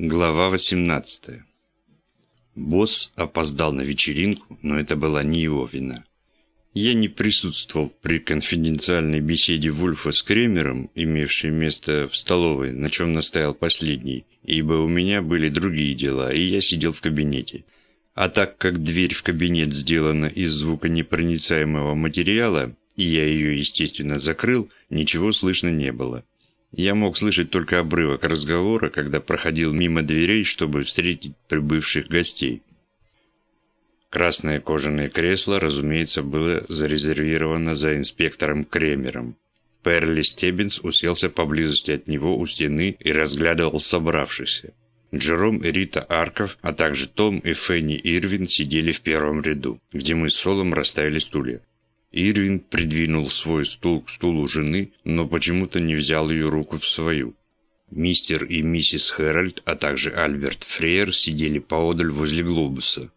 Глава 18 Босс опоздал на вечеринку, но это была не его вина. Я не присутствовал при конфиденциальной беседе Вульфа с Кремером, имевшей место в столовой, на чем настоял последний, ибо у меня были другие дела, и я сидел в кабинете. А так как дверь в кабинет сделана из звуконепроницаемого материала, и я ее, естественно, закрыл, ничего слышно не было. Я мог слышать только обрывок разговора, когда проходил мимо дверей, чтобы встретить прибывших гостей. Красное кожаное кресло, разумеется, было зарезервировано за инспектором Кремером. Перли Стеббинс уселся поблизости от него у стены и разглядывал собравшихся. Джером и Рита Арков, а также Том и Фенни Ирвин сидели в первом ряду, где мы с Солом расставили стулья. Ирвин придвинул свой стул к стулу жены, но почему-то не взял ее руку в свою. Мистер и миссис Хэральд, а также Альберт Фрейер сидели поодаль возле глобуса.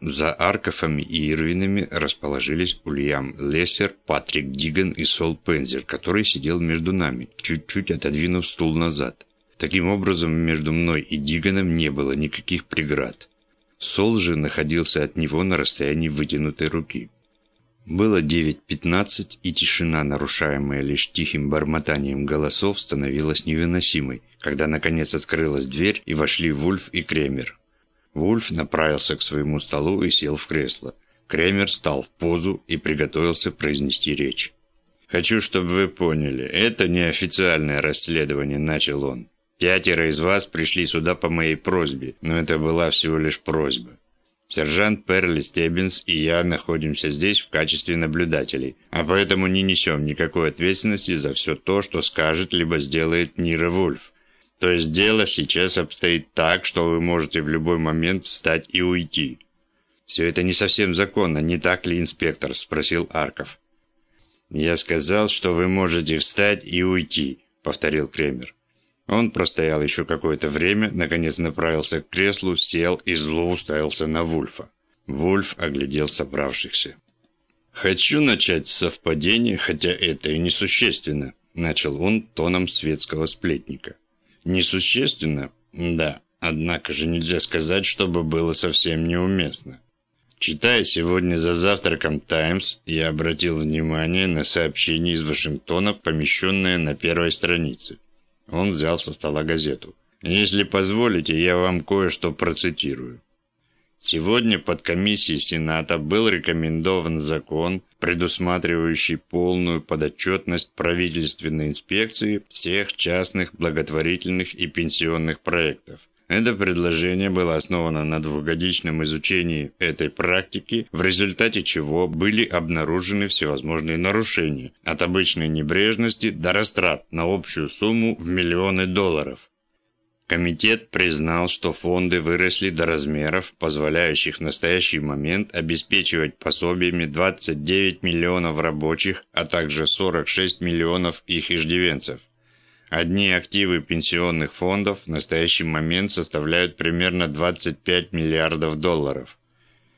За Аркофами и Ирвинами расположились Ульям Лессер, Патрик Диган и Сол Пензер, который сидел между нами, чуть-чуть отодвинув стул назад. Таким образом, между мной и Диганом не было никаких преград. Сол же находился от него на расстоянии вытянутой руки. Было 9.15, и тишина, нарушаемая лишь тихим бормотанием голосов, становилась невыносимой, когда наконец открылась дверь и вошли Вульф и Кремер. Вульф направился к своему столу и сел в кресло. Кремер стал в позу и приготовился произнести речь. «Хочу, чтобы вы поняли, это не официальное расследование», – начал он. «Пятеро из вас пришли сюда по моей просьбе, но это была всего лишь просьба. Сержант Перли Стеббинс и я находимся здесь в качестве наблюдателей, а поэтому не несем никакой ответственности за все то, что скажет либо сделает Нира Вульф. То есть дело сейчас обстоит так, что вы можете в любой момент встать и уйти. Все это не совсем законно, не так ли, инспектор? Спросил Арков. Я сказал, что вы можете встать и уйти, повторил Кремер. Он простоял еще какое-то время, наконец направился к креслу, сел и зло уставился на Вульфа. Вульф оглядел собравшихся. «Хочу начать с совпадения, хотя это и несущественно», – начал он тоном светского сплетника. «Несущественно? Да. Однако же нельзя сказать, чтобы было совсем неуместно. Читая сегодня за завтраком «Таймс», я обратил внимание на сообщение из Вашингтона, помещенное на первой странице. Он взял со стола газету. «Если позволите, я вам кое-что процитирую. Сегодня под комиссией Сената был рекомендован закон, предусматривающий полную подотчетность правительственной инспекции всех частных благотворительных и пенсионных проектов. Это предложение было основано на двухгодичном изучении этой практики, в результате чего были обнаружены всевозможные нарушения, от обычной небрежности до растрат на общую сумму в миллионы долларов. Комитет признал, что фонды выросли до размеров, позволяющих в настоящий момент обеспечивать пособиями 29 миллионов рабочих, а также 46 миллионов их иждивенцев. Одни активы пенсионных фондов в настоящий момент составляют примерно 25 миллиардов долларов.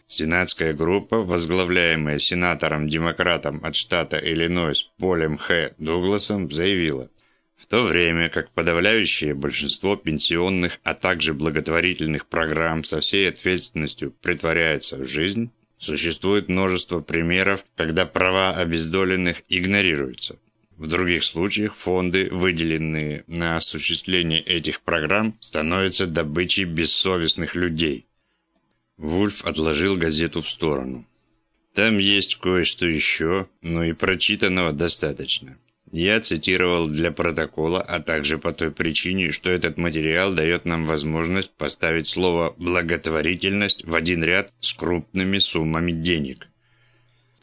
Сенатская группа, возглавляемая сенатором-демократом от штата Иллинойс Полем Х. Дугласом, заявила, в то время как подавляющее большинство пенсионных, а также благотворительных программ со всей ответственностью притворяются в жизнь, существует множество примеров, когда права обездоленных игнорируются. В других случаях фонды, выделенные на осуществление этих программ, становятся добычей бессовестных людей. Вульф отложил газету в сторону. Там есть кое-что еще, но и прочитанного достаточно. Я цитировал для протокола, а также по той причине, что этот материал дает нам возможность поставить слово «благотворительность» в один ряд с крупными суммами денег.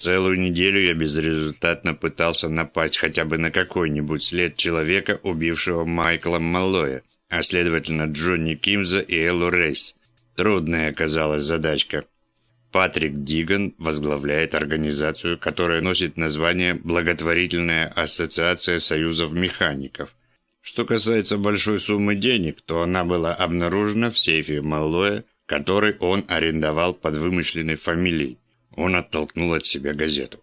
Целую неделю я безрезультатно пытался напасть хотя бы на какой-нибудь след человека, убившего Майкла Маллоя, а следовательно Джонни Кимза и Эллу Рейс. Трудная оказалась задачка. Патрик Диган возглавляет организацию, которая носит название «Благотворительная ассоциация союзов механиков». Что касается большой суммы денег, то она была обнаружена в сейфе Маллоя, который он арендовал под вымышленной фамилией. Он оттолкнул от себя газету.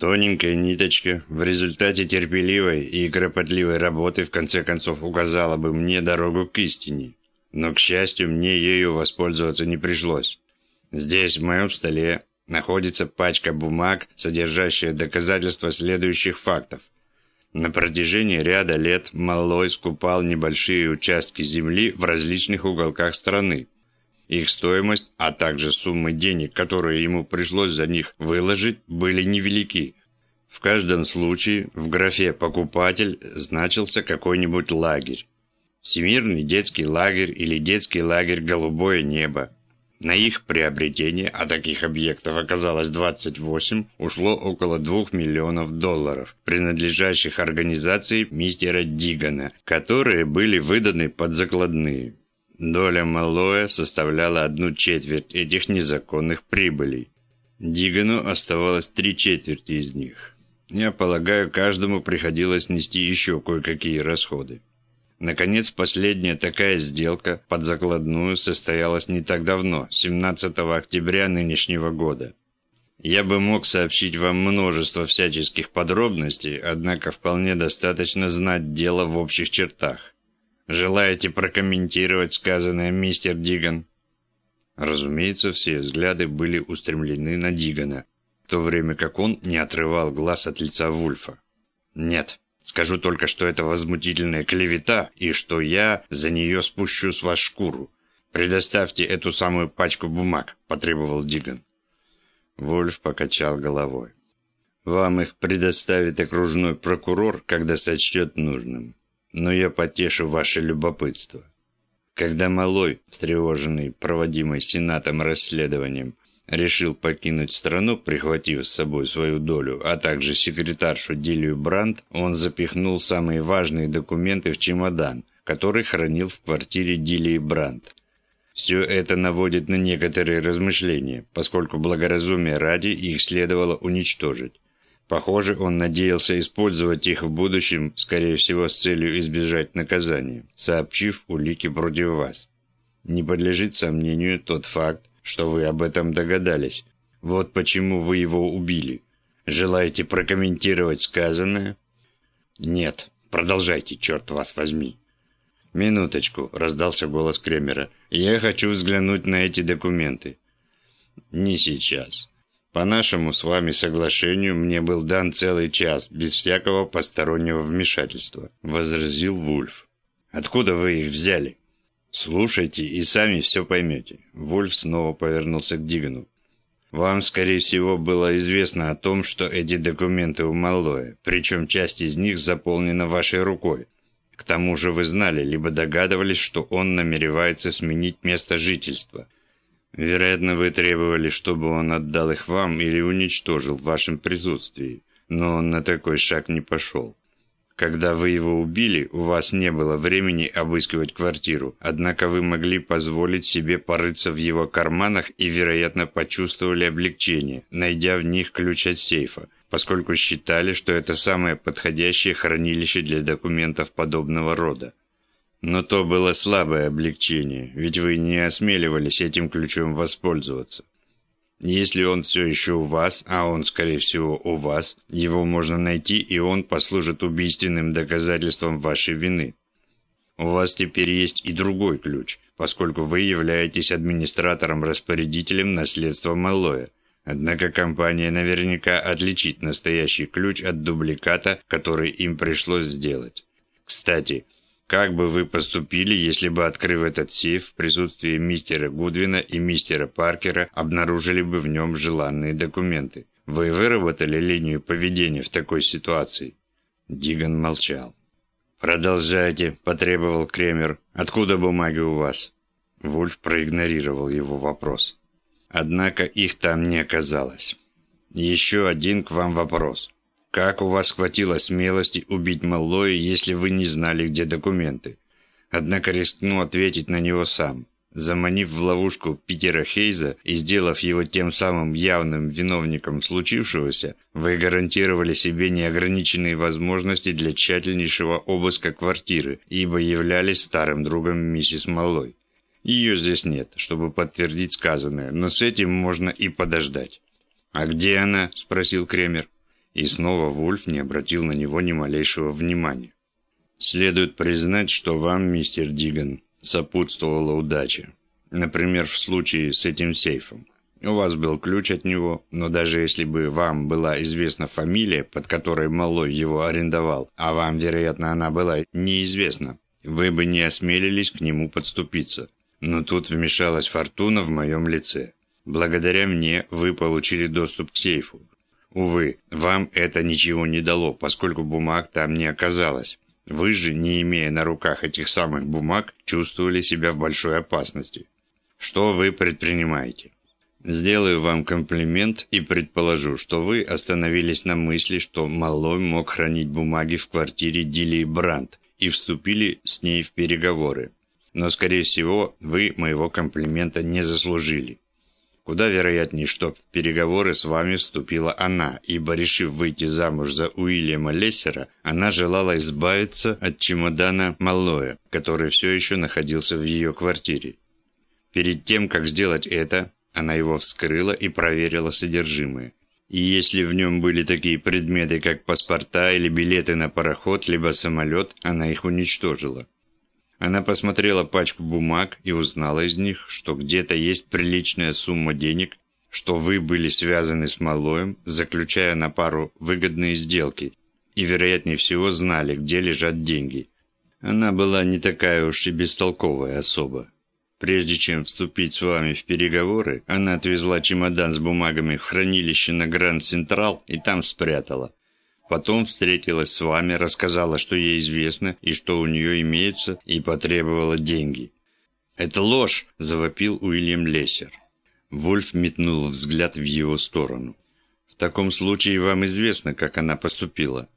Тоненькая ниточка в результате терпеливой и кропотливой работы в конце концов указала бы мне дорогу к истине. но, к счастью, мне ею воспользоваться не пришлось. Здесь, в моем столе, находится пачка бумаг, содержащая доказательства следующих фактов. На протяжении ряда лет Маллой скупал небольшие участки земли в различных уголках страны. Их стоимость, а также суммы денег, которые ему пришлось за них выложить, были невелики. В каждом случае в графе «покупатель» значился какой-нибудь лагерь. Всемирный детский лагерь или детский лагерь «Голубое небо». На их приобретение, а таких объектов оказалось 28, ушло около 2 миллионов долларов, принадлежащих организации мистера Дигана, которые были выданы под закладные. Доля Малоя составляла одну четверть этих незаконных прибылей. Дигану оставалось три четверти из них. Я полагаю, каждому приходилось нести еще кое-какие расходы. Наконец, последняя такая сделка под закладную состоялась не так давно, 17 октября нынешнего года. Я бы мог сообщить вам множество всяческих подробностей, однако вполне достаточно знать дело в общих чертах. Желаете прокомментировать сказанное, мистер Диган? Разумеется, все взгляды были устремлены на Дигана, в то время как он не отрывал глаз от лица Вульфа. Нет, Скажу только, что это возмутительная клевета, и что я за нее спущу с вас шкуру. Предоставьте эту самую пачку бумаг», – потребовал Диган. Вольф покачал головой. «Вам их предоставит окружной прокурор, когда сочтет нужным. Но я потешу ваше любопытство. Когда Малой, встревоженный проводимой Сенатом расследованием, решил покинуть страну, прихватив с собой свою долю, а также секретаршу Дилию Брандт, он запихнул самые важные документы в чемодан, который хранил в квартире Дилии Брандт. Все это наводит на некоторые размышления, поскольку благоразумие ради их следовало уничтожить. Похоже, он надеялся использовать их в будущем, скорее всего, с целью избежать наказания, сообщив улики против вас. Не подлежит сомнению тот факт, что вы об этом догадались. Вот почему вы его убили. Желаете прокомментировать сказанное? Нет. Продолжайте, черт вас возьми. Минуточку, раздался голос Кремера. Я хочу взглянуть на эти документы. Не сейчас. По нашему с вами соглашению мне был дан целый час, без всякого постороннего вмешательства, возразил Вульф. Откуда вы их взяли? «Слушайте и сами все поймете». Вольф снова повернулся к Дигану. «Вам, скорее всего, было известно о том, что эти документы у Маллоя, причем часть из них заполнена вашей рукой. К тому же вы знали, либо догадывались, что он намеревается сменить место жительства. Вероятно, вы требовали, чтобы он отдал их вам или уничтожил в вашем присутствии, но он на такой шаг не пошел. Когда вы его убили, у вас не было времени обыскивать квартиру, однако вы могли позволить себе порыться в его карманах и, вероятно, почувствовали облегчение, найдя в них ключ от сейфа, поскольку считали, что это самое подходящее хранилище для документов подобного рода. Но то было слабое облегчение, ведь вы не осмеливались этим ключом воспользоваться. Если он все еще у вас, а он, скорее всего, у вас, его можно найти, и он послужит убийственным доказательством вашей вины. У вас теперь есть и другой ключ, поскольку вы являетесь администратором-распорядителем наследства Маллоя. Однако компания наверняка отличит настоящий ключ от дубликата, который им пришлось сделать. Кстати, как бы вы поступили, если бы, открыв этот сейф в присутствии мистера Гудвина и мистера Паркера, обнаружили бы в нем желанные документы? Вы выработали линию поведения в такой ситуации?» Диган молчал. «Продолжайте», – потребовал Кремер. «Откуда бумаги у вас?» Вульф проигнорировал его вопрос. Однако их там не оказалось. «Еще один к вам вопрос. Как у вас хватило смелости убить Маллоя, если вы не знали, где документы? Однако рискну ответить на него сам. Заманив в ловушку Питера Хейза и сделав его тем самым явным виновником случившегося, вы гарантировали себе неограниченные возможности для тщательнейшего обыска квартиры, ибо являлись старым другом миссис Маллой. Ее здесь нет, чтобы подтвердить сказанное, но с этим можно и подождать. «А где она?» – спросил Кремер. И снова Вульф не обратил на него ни малейшего внимания. «Следует признать, что вам, мистер Диган, сопутствовала удача. Например, в случае с этим сейфом. У вас был ключ от него, но даже если бы вам была известна фамилия, под которой Малой его арендовал, а вам, вероятно, она была неизвестна, вы бы не осмелились к нему подступиться. Но тут вмешалась фортуна в моем лице. Благодаря мне вы получили доступ к сейфу. Увы, вам это ничего не дало, поскольку бумаг там не оказалось. Вы же, не имея на руках этих самых бумаг, чувствовали себя в большой опасности. Что вы предпринимаете? Сделаю вам комплимент и предположу, что вы остановились на мысли, что Малой мог хранить бумаги в квартире Дилии Брандт и вступили с ней в переговоры. Но, скорее всего, вы моего комплимента не заслужили. Куда вероятнее, что в переговоры с вами вступила она, ибо, решив выйти замуж за Уильяма Лессера, она желала избавиться от чемодана Маллоя, который все еще находился в ее квартире. Перед тем, как сделать это, она его вскрыла и проверила содержимое. И если в нем были такие предметы, как паспорта или билеты на пароход, либо самолет, она их уничтожила. Она посмотрела пачку бумаг и узнала из них, что где-то есть приличная сумма денег, что вы были связаны с Малоем, заключая на пару выгодные сделки, и, вероятнее всего, знали, где лежат деньги. Она была не такая уж и бестолковая особа. Прежде чем вступить с вами в переговоры, она отвезла чемодан с бумагами в хранилище на Гранд Централ и там спрятала. Потом встретилась с вами, рассказала, что ей известно и что у нее имеется, и потребовала деньги. «Это ложь!» – завопил Уильям Лессер. Вольф метнул взгляд в его сторону. «В таком случае вам известно, как она поступила?»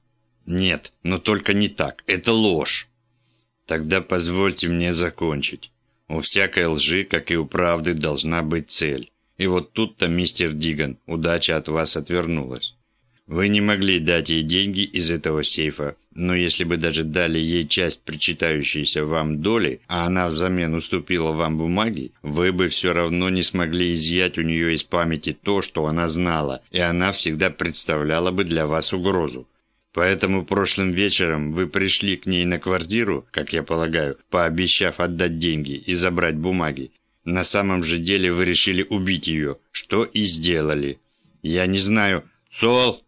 «Нет, но только не так. Это ложь!» «Тогда позвольте мне закончить. У всякой лжи, как и у правды, должна быть цель. И вот тут-то, мистер Диган, удача от вас отвернулась. Вы не могли дать ей деньги из этого сейфа, но если бы даже дали ей часть причитающейся вам доли, а она взамен уступила вам бумаги, вы бы все равно не смогли изъять у нее из памяти то, что она знала, и она всегда представляла бы для вас угрозу. Поэтому прошлым вечером вы пришли к ней на квартиру, как я полагаю, пообещав отдать деньги и забрать бумаги. На самом же деле вы решили убить ее, что и сделали. Я не знаю... Сол!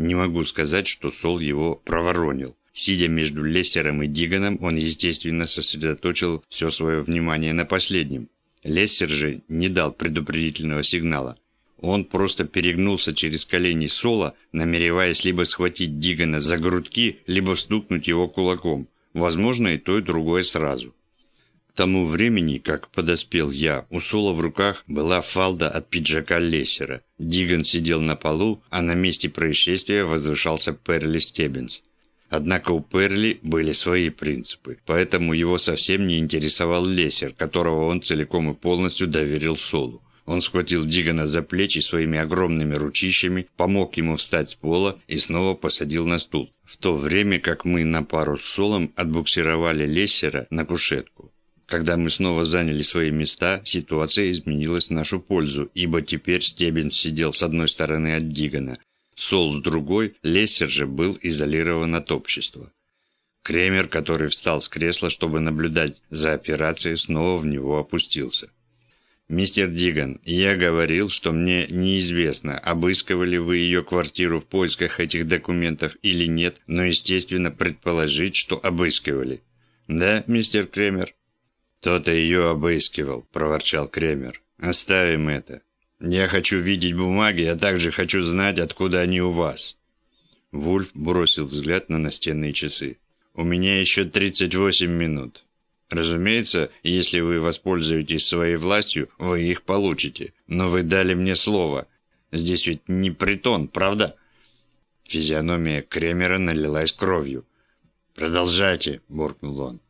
Не могу сказать, что Сол его проворонил. Сидя между Лессером и Диганом, он, естественно, сосредоточил все свое внимание на последнем. Лессер же не дал предупредительного сигнала. Он просто перегнулся через колени Сола, намереваясь либо схватить Дигана за грудки, либо стукнуть его кулаком. Возможно, и то, и другое сразу. Тому времени, как подоспел я, у Сола в руках была фалда от пиджака Лессера. Диган сидел на полу, а на месте происшествия возвышался Перли Стеббинс. Однако у Перли были свои принципы, поэтому его совсем не интересовал Лессер, которого он целиком и полностью доверил Солу. Он схватил Дигана за плечи своими огромными ручищами, помог ему встать с пола и снова посадил на стул, в то время как мы на пару с Солом отбуксировали Лессера на кушетку. Когда мы снова заняли свои места, ситуация изменилась в нашу пользу, ибо теперь Стебен сидел с одной стороны от Дигана, Сол с другой, Лессер же был изолирован от общества. Кремер, который встал с кресла, чтобы наблюдать за операцией, снова в него опустился. «Мистер Диган, я говорил, что мне неизвестно, обыскивали вы ее квартиру в поисках этих документов или нет, но, естественно, предположить, что обыскивали». «Да, мистер Кремер?» «Кто-то ее обыскивал», – проворчал Кремер. «Оставим это. Я хочу видеть бумаги, а также хочу знать, откуда они у вас». Вульф бросил взгляд на настенные часы. «У меня еще 38 минут. Разумеется, если вы воспользуетесь своей властью, вы их получите. Но вы дали мне слово. Здесь ведь не притон, правда?» Физиономия Кремера налилась кровью. «Продолжайте», — буркнул он.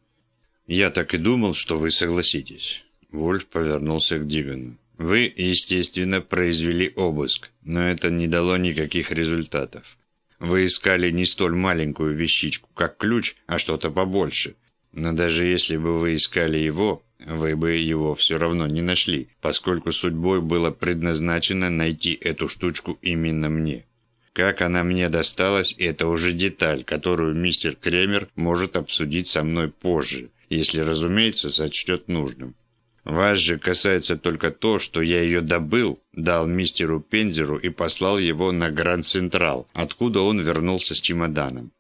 «Я так и думал, что вы согласитесь». Вольф повернулся к Дигану. «Вы, естественно, произвели обыск, но это не дало никаких результатов. Вы искали не столь маленькую вещичку, как ключ, а что-то побольше. Но даже если бы вы искали его, вы бы его все равно не нашли, поскольку судьбой было предназначено найти эту штучку именно мне. Как она мне досталась, это уже деталь, которую мистер Кремер может обсудить со мной позже, если, разумеется, сочтет нужным. Вас же касается только то, что я ее добыл, дал мистеру Пензеру и послал его на Гранд Централ, откуда он вернулся с чемоданом.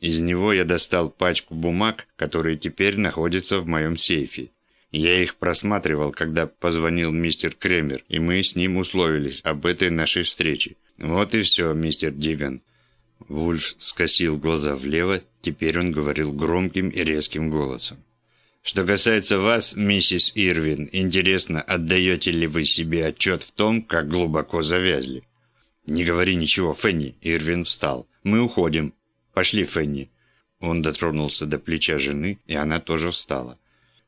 Из него я достал пачку бумаг, которые теперь находятся в моем сейфе. Я их просматривал, когда позвонил мистер Кремер, и мы с ним условились об этой нашей встрече. Вот и все, мистер Диган. Вульф скосил глаза влево, теперь он говорил громким и резким голосом. Что касается вас, миссис Ирвин, интересно, отдаете ли вы себе отчет в том, как глубоко завязли? Не говори ничего, Фенни. Ирвин встал. Мы уходим. Пошли, Фенни. Он дотронулся до плеча жены, и она тоже встала.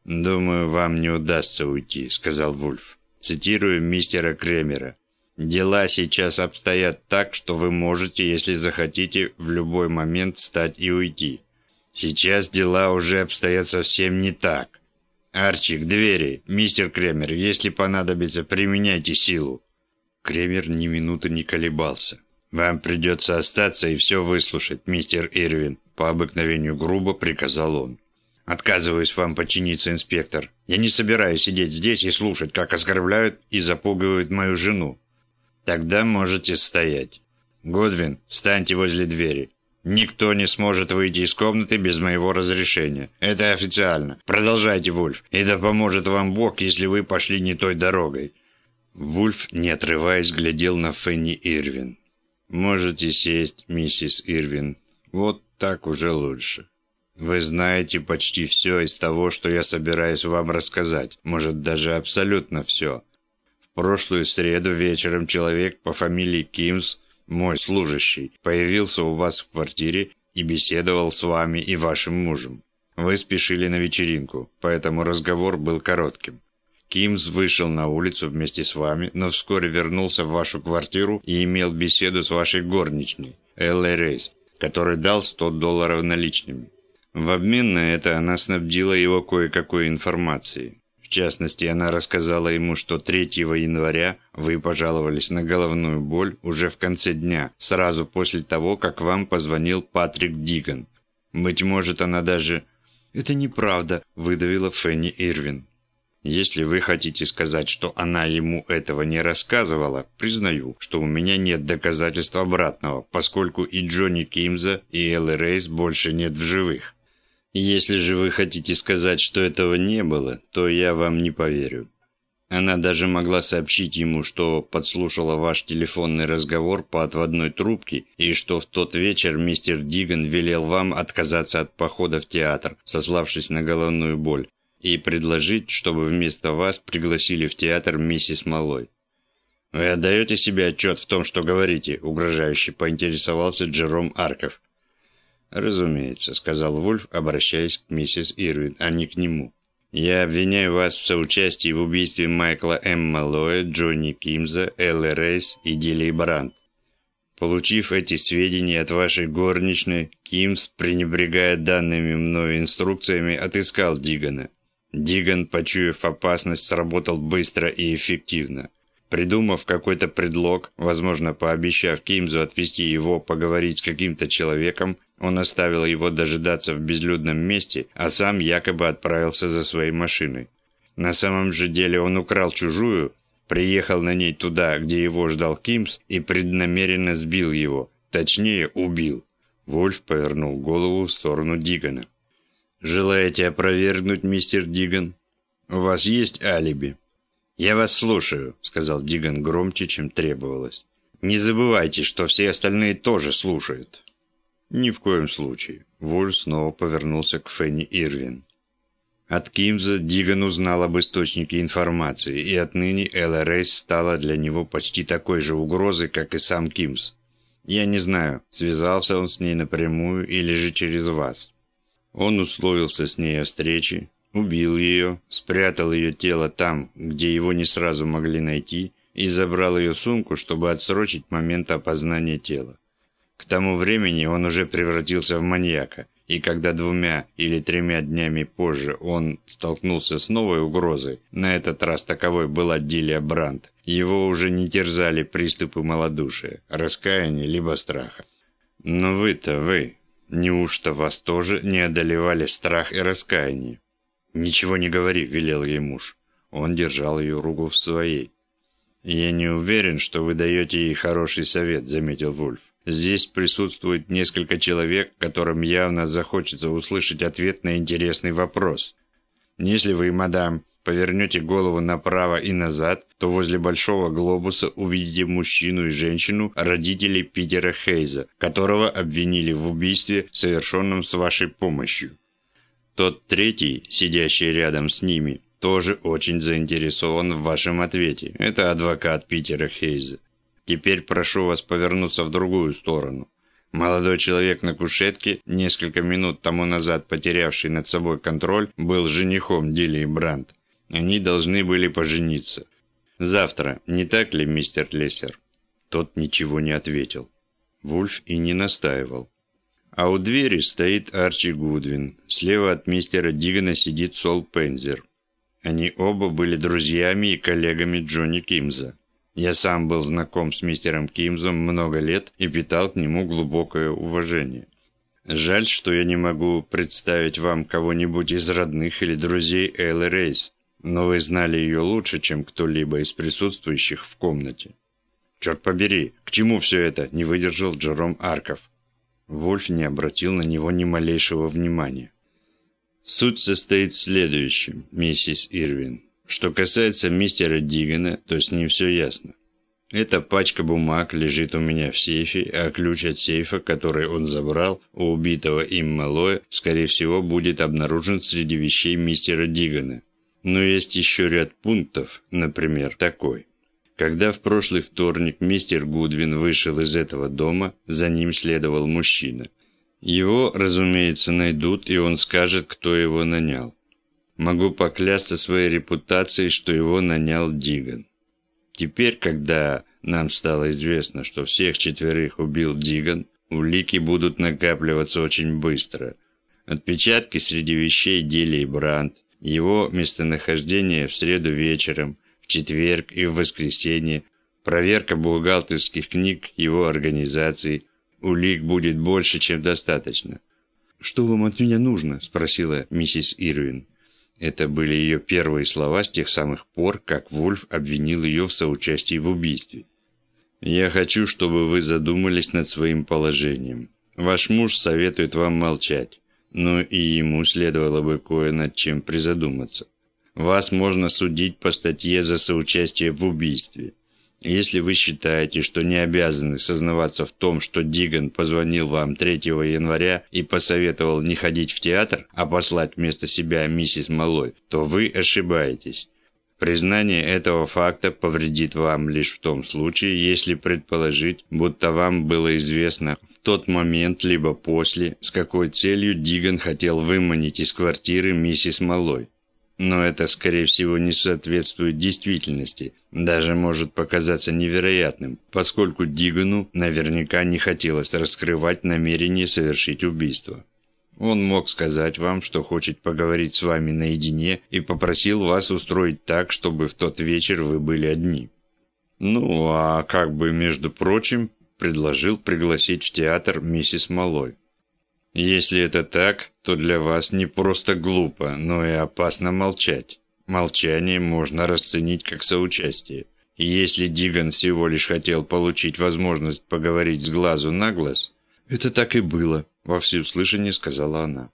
«Думаю, вам не удастся уйти», — сказал Вульф. Цитирую мистера Кремера. «Дела сейчас обстоят так, что вы можете, если захотите, в любой момент встать и уйти. Сейчас дела уже обстоят совсем не так. Арчи, к двери. Мистер Кремер, если понадобится, применяйте силу». Кремер ни минуты не колебался. «Вам придется остаться и все выслушать, мистер Ирвин», по обыкновению грубо приказал он. «Отказываюсь вам подчиниться, инспектор. Я не собираюсь сидеть здесь и слушать, как оскорбляют и запугивают мою жену. Тогда можете стоять. Годвин, встаньте возле двери. Никто не сможет выйти из комнаты без моего разрешения. Это официально. Продолжайте, Вульф. И да поможет вам Бог, если вы пошли не той дорогой». Вульф, не отрываясь, глядел на Фенни Ирвин. «Можете сесть, миссис Ирвин. Вот так уже лучше. Вы знаете почти все из того, что я собираюсь вам рассказать. Может, даже абсолютно все. Прошлую среду вечером человек по фамилии Кимс мой служащий, появился у вас в квартире и беседовал с вами и вашим мужем. Вы спешили на вечеринку, поэтому разговор был коротким. Кимс вышел на улицу вместе с вами, но вскоре вернулся в вашу квартиру и имел беседу с вашей горничной, Эллой Рейс, который дал 100 долларов наличными. В обмен на это она снабдила его кое-какой информацией. В частности, она рассказала ему, что 3 января вы пожаловались на головную боль уже в конце дня, сразу после того, как вам позвонил Патрик Диган. Быть может, она даже... «Это неправда», – выдавила Фенни Ирвин. Если вы хотите сказать, что она ему этого не рассказывала, признаю, что у меня нет доказательств обратного, поскольку и Джонни Кимза, и Эллы Рейс больше нет в живых. Если же вы хотите сказать, что этого не было, то я вам не поверю. Она даже могла сообщить ему, что подслушала ваш телефонный разговор по отводной трубке и что в тот вечер мистер Диган велел вам отказаться от похода в театр, сославшись на головную боль, и предложить, чтобы вместо вас пригласили в театр миссис Малой. «Вы отдаете себе отчет в том, что говорите?» – угрожающе поинтересовался Джером Арков. «Разумеется», — сказал Вульф, обращаясь к миссис Ирвин, а не к нему. «Я обвиняю вас в соучастии в убийстве Майкла М. Маллоя, Джонни Кимза, Эллы Рейс и Дилли Брандт. Получив эти сведения от вашей горничной, Кимс, пренебрегая данными мною инструкциями, отыскал Дигана. Диган, почуяв опасность, сработал быстро и эффективно. Придумав какой-то предлог, возможно, пообещав Кимзу отвезти его поговорить с каким-то человеком, он оставил его дожидаться в безлюдном месте, а сам якобы отправился за своей машиной. На самом же деле он украл чужую, приехал на ней туда, где его ждал Кимс, и преднамеренно сбил его, точнее убил. Вольф повернул голову в сторону Дигана. «Желаете опровергнуть, мистер Диган? У вас есть алиби?» «Я вас слушаю», — сказал Диган громче, чем требовалось. «Не забывайте, что все остальные тоже слушают». «Ни в коем случае». Воль снова повернулся к Фенни Ирвин. От Кимза Диган узнал об источнике информации, и отныне Элла Рейс стала для него почти такой же угрозой, как и сам Кимс. Я не знаю, связался он с ней напрямую или же через вас. Он условился с ней о встрече, убил ее, спрятал ее тело там, где его не сразу могли найти, и забрал ее сумку, чтобы отсрочить момент опознания тела. К тому времени он уже превратился в маньяка, и когда двумя или тремя днями позже он столкнулся с новой угрозой, на этот раз таковой была Дилия Брандт, его уже не терзали приступы малодушия, раскаяния либо страха. Но вы-то вы, неужто вас тоже не одолевали страх и раскаяние? «Ничего не говори», – велел ей муж. Он держал ее руку в своей. «Я не уверен, что вы даете ей хороший совет», – заметил Вульф. «Здесь присутствует несколько человек, которым явно захочется услышать ответ на интересный вопрос. Если вы, мадам, повернете голову направо и назад, то возле большого глобуса увидите мужчину и женщину, родителей Питера Хейза, которого обвинили в убийстве, совершенном с вашей помощью. Тот третий, сидящий рядом с ними, тоже очень заинтересован в вашем ответе. Это адвокат Питера Хейза. Теперь прошу вас повернуться в другую сторону. Молодой человек на кушетке, несколько минут тому назад потерявший над собой контроль, был женихом Дилли Брандт. Они должны были пожениться. Завтра, не так ли, мистер Лессер? Тот ничего не ответил. Вульф и не настаивал. А у двери стоит Арчи Гудвин. Слева от мистера Дигана сидит Сол Пензер. Они оба были друзьями и коллегами Джонни Кимза. Я сам был знаком с мистером Кимзом много лет и питал к нему глубокое уважение. Жаль, что я не могу представить вам кого-нибудь из родных или друзей Эллы Рейс, но вы знали ее лучше, чем кто-либо из присутствующих в комнате. «Черт побери, к чему все это?» – не выдержал Джером Арков. Вольф не обратил на него ни малейшего внимания. Суть состоит в следующем, миссис Ирвин. Что касается мистера Дигана, то с ним все ясно. Эта пачка бумаг лежит у меня в сейфе, а ключ от сейфа, который он забрал у убитого им Малоя, скорее всего, будет обнаружен среди вещей мистера Дигана. Но есть еще ряд пунктов, например, такой. Когда в прошлый вторник мистер Гудвин вышел из этого дома, за ним следовал мужчина. Его, разумеется, найдут, и он скажет, кто его нанял. Могу поклясться своей репутацией, что его нанял Диган. Теперь, когда нам стало известно, что всех четверых убил Диган, улики будут накапливаться очень быстро. Отпечатки среди вещей Дили и Брандт, его местонахождение в среду вечером – в четверг и в воскресенье, проверка бухгалтерских книг его организации, улик будет больше, чем достаточно. «Что вам от меня нужно?» – спросила миссис Ирвин. Это были ее первые слова с тех самых пор, как Вольф обвинил ее в соучастии в убийстве. «Я хочу, чтобы вы задумались над своим положением. Ваш муж советует вам молчать, но и ему следовало бы кое над чем призадуматься. Вас можно судить по статье за соучастие в убийстве. Если вы считаете, что не обязаны сознаваться в том, что Диган позвонил вам 3 января и посоветовал не ходить в театр, а послать вместо себя миссис Малой, то вы ошибаетесь. Признание этого факта повредит вам лишь в том случае, если предположить, будто вам было известно в тот момент либо после, с какой целью Диган хотел выманить из квартиры миссис Малой. Но это, скорее всего, не соответствует действительности, даже может показаться невероятным, поскольку Дигану наверняка не хотелось раскрывать намерение совершить убийство. Он мог сказать вам, что хочет поговорить с вами наедине и попросил вас устроить так, чтобы в тот вечер вы были одни. Ну, а как бы, между прочим, предложил пригласить в театр миссис Малой. Если это так, то для вас не просто глупо, но и опасно молчать. Молчание можно расценить как соучастие. Если Диган всего лишь хотел получить возможность поговорить с глазу на глаз, это так и было, во всеуслышание сказала она.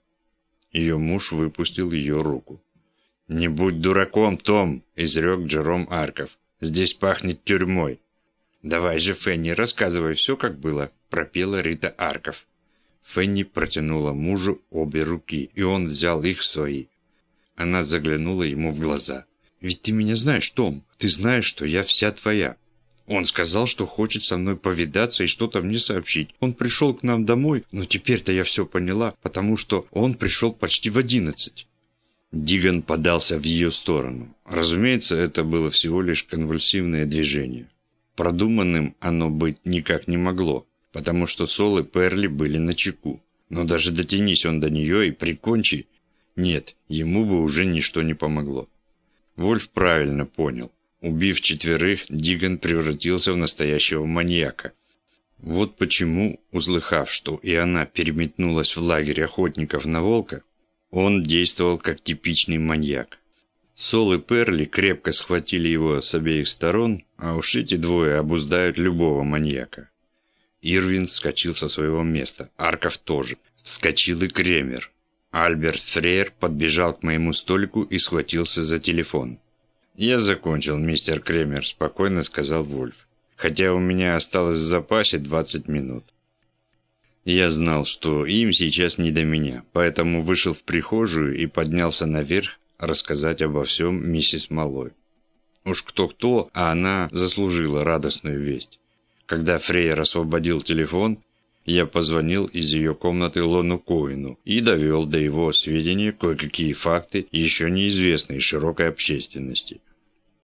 Ее муж выпустил ее руку. «Не будь дураком, Том!» – изрек Джером Арков. «Здесь пахнет тюрьмой». «Давай же, Фенни, рассказывай все, как было», – пропела Рита Арков. Фенни протянула мужу обе руки, и он взял их свои. Она заглянула ему в глаза. «Ведь ты меня знаешь, Том. Ты знаешь, что я вся твоя. Он сказал, что хочет со мной повидаться и что-то мне сообщить. Он пришел к нам домой, но теперь-то я все поняла, потому что он пришел почти в одиннадцать». Диган подался в ее сторону. Разумеется, это было всего лишь конвульсивное движение. Продуманным оно быть никак не могло потому что Сол и Перли были на чеку. Но даже дотянись он до нее и прикончи... Нет, ему бы уже ничто не помогло. Вольф правильно понял. Убив четверых, Диган превратился в настоящего маньяка. Вот почему, услыхав, что и она переметнулась в лагерь охотников на волка, Он действовал как типичный маньяк. Сол и Перли крепко схватили его с обеих сторон, а уж эти двое обуздают любого маньяка. Ирвин вскочил со своего места, Арков тоже. Вскочил и Кремер. Альберт Фрейер подбежал к моему столику и схватился за телефон. «Я закончил, мистер Кремер», – спокойно сказал Вольф. «Хотя у меня осталось в запасе 20 минут». Я знал, что им сейчас не до меня, поэтому вышел в прихожую и поднялся наверх рассказать обо всем миссис Малой. Уж кто-кто, а она заслужила радостную весть. Когда Фрейер освободил телефон, я позвонил из ее комнаты Лону Коину и довел до его сведения кое-какие факты, еще неизвестные широкой общественности.